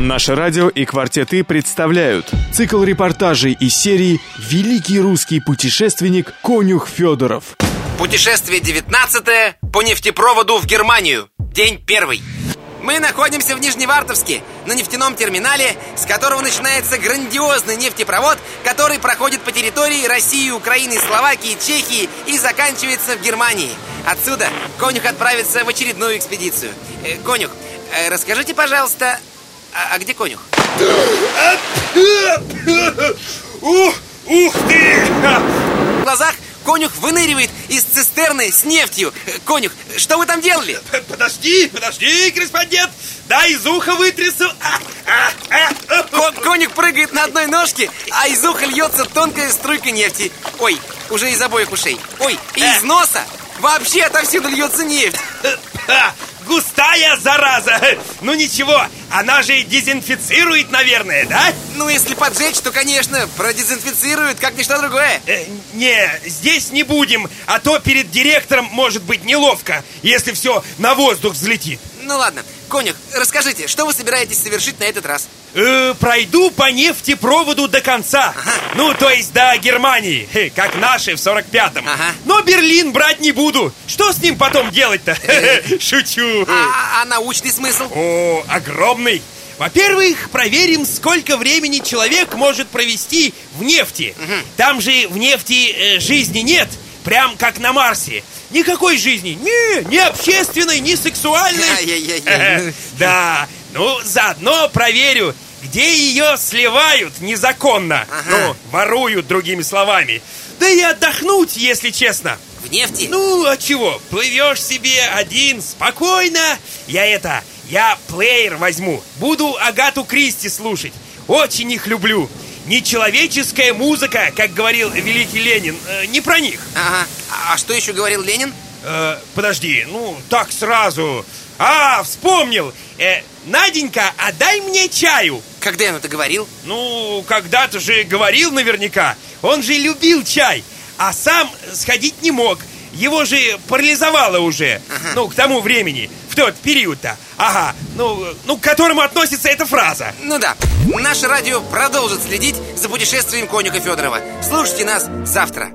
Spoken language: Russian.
Наше радио и «Квартеты» представляют цикл репортажей из серии «Великий русский путешественник Конюх Федоров». Путешествие 19 по нефтепроводу в Германию. День первый. Мы находимся в Нижневартовске, на нефтяном терминале, с которого начинается грандиозный нефтепровод, который проходит по территории России, Украины, Словакии, Чехии и заканчивается в Германии. Отсюда Конюх отправится в очередную экспедицию. Э, конюх, э, расскажите, пожалуйста, а, а где Конюх? Ух, ух ты! В глазах Конюх выныривает из цистерны с нефтью. Э, Конюх, что вы там делали? Подожди, подожди, корреспондент! Дай из уха вытрясу! А, а, а. Ко- конюх прыгает на одной ножке, а из уха льется тонкая струйка нефти. Ой, уже из обоих ушей. Ой, и из носа вообще отовсюду льется нефть. Ха, Густая зараза! Ну ничего, она же дезинфицирует, наверное, да? Ну, если поджечь, то, конечно, продезинфицируют, как ничто другое. Э, не, здесь не будем, а то перед директором может быть неловко, если все на воздух взлетит. Ну ладно, Конюх, расскажите, что вы собираетесь совершить на этот раз? Э, пройду по нефтепроводу до конца. Ну, то есть до Германии, как наши в 45-м. Ага. Но Берлин брать не буду. Что с ним потом делать-то? Шучу. А, а научный смысл? О, огромный. Во-первых, проверим, сколько времени человек может провести в нефти. Там же в нефти э, жизни нет, прям как на Марсе. Никакой жизни, ни, ни общественной, ни сексуальной. Да, ну, заодно проверю, где ее сливают незаконно. Ну, воруют, другими словами. Да и отдохнуть, если честно. В нефти? Ну, а чего? Плывешь себе один, спокойно. Я это, я плеер возьму. Буду Агату Кристи слушать. Очень их люблю. Нечеловеческая музыка, как говорил великий Ленин, э, не про них. Ага. А что еще говорил Ленин? Э, подожди, ну так сразу. А, вспомнил. Э, Наденька, отдай мне чаю. Когда он это говорил? Ну, когда-то же говорил наверняка. Он же любил чай, а сам сходить не мог. Его же парализовало уже. Ну, к тому времени, в тот период-то. Ага, ну, ну, к которому относится эта фраза. Ну да, наше радио продолжит следить за путешествием конюха Федорова. Слушайте нас завтра.